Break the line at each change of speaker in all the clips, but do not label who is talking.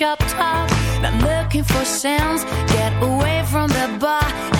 shop top. Not looking for sounds. Get away from the bar.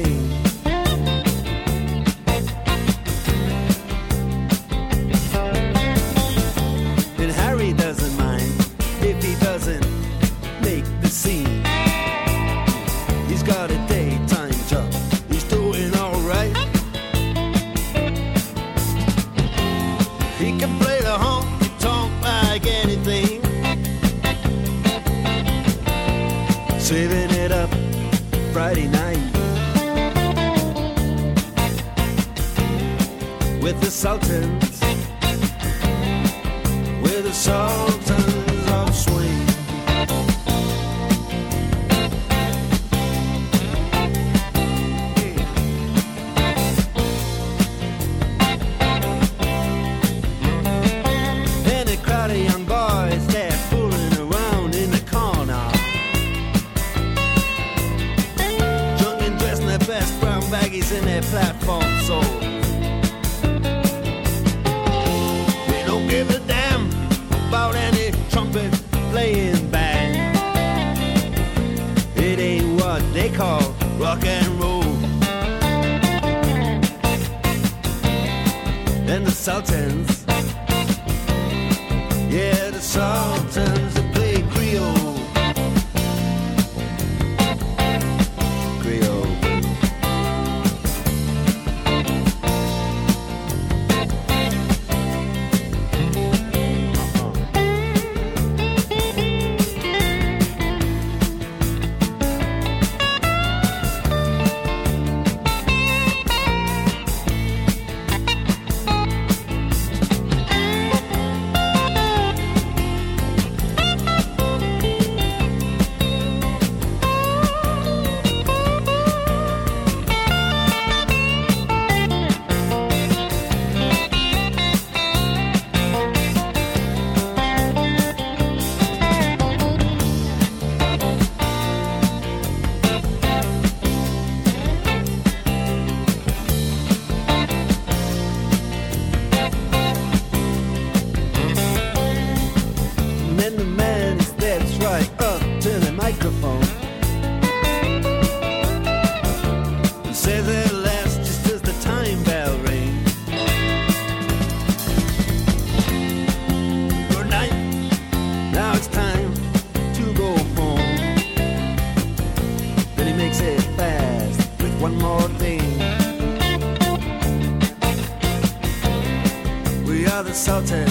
salted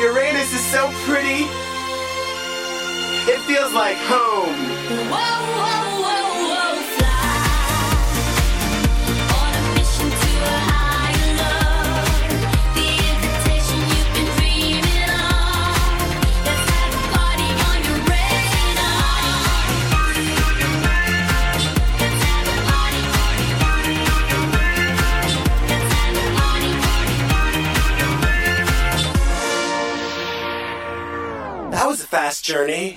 Uranus is so pretty. It feels like home.
Whoa, whoa.
fast journey.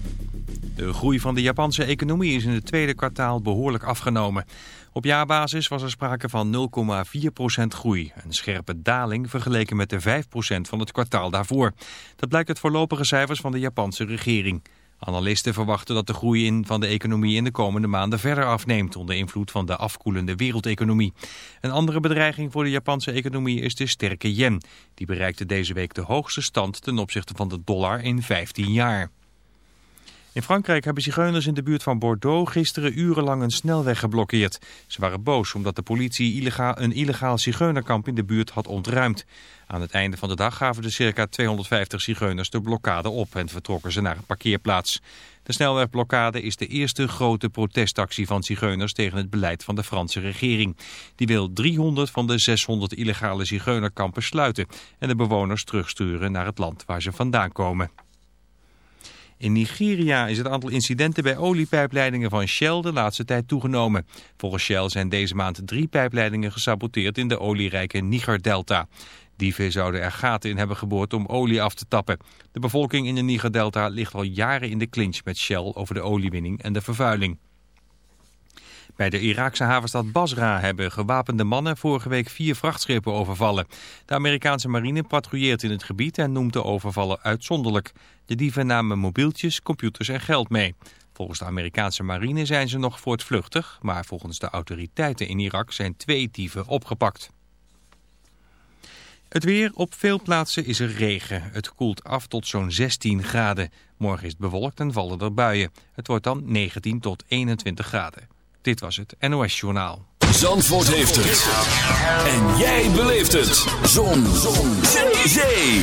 De groei van de Japanse economie is in het tweede kwartaal behoorlijk afgenomen. Op jaarbasis was er sprake van 0,4% groei. Een scherpe daling vergeleken met de 5% van het kwartaal daarvoor. Dat blijkt uit voorlopige cijfers van de Japanse regering. Analisten verwachten dat de groei in van de economie in de komende maanden verder afneemt onder invloed van de afkoelende wereldeconomie. Een andere bedreiging voor de Japanse economie is de sterke yen. Die bereikte deze week de hoogste stand ten opzichte van de dollar in 15 jaar. In Frankrijk hebben zigeuners in de buurt van Bordeaux gisteren urenlang een snelweg geblokkeerd. Ze waren boos omdat de politie illegaal, een illegaal zigeunerkamp in de buurt had ontruimd. Aan het einde van de dag gaven de circa 250 zigeuners de blokkade op en vertrokken ze naar een parkeerplaats. De snelwegblokkade is de eerste grote protestactie van zigeuners tegen het beleid van de Franse regering. Die wil 300 van de 600 illegale zigeunerkampen sluiten en de bewoners terugsturen naar het land waar ze vandaan komen. In Nigeria is het aantal incidenten bij oliepijpleidingen van Shell de laatste tijd toegenomen. Volgens Shell zijn deze maand drie pijpleidingen gesaboteerd in de olierijke Niger-delta. Dieven zouden er gaten in hebben geboord om olie af te tappen. De bevolking in de Niger-delta ligt al jaren in de clinch met Shell over de oliewinning en de vervuiling. Bij de Iraakse havenstad Basra hebben gewapende mannen vorige week vier vrachtschepen overvallen. De Amerikaanse marine patrouilleert in het gebied en noemt de overvallen uitzonderlijk. De dieven namen mobieltjes, computers en geld mee. Volgens de Amerikaanse marine zijn ze nog voortvluchtig, maar volgens de autoriteiten in Irak zijn twee dieven opgepakt. Het weer. Op veel plaatsen is er regen. Het koelt af tot zo'n 16 graden. Morgen is het bewolkt en vallen er buien. Het wordt dan 19 tot 21 graden. Dit was het NOS Journaal.
Zandvoort heeft het. En jij beleeft het. Zon. Zon. Zee.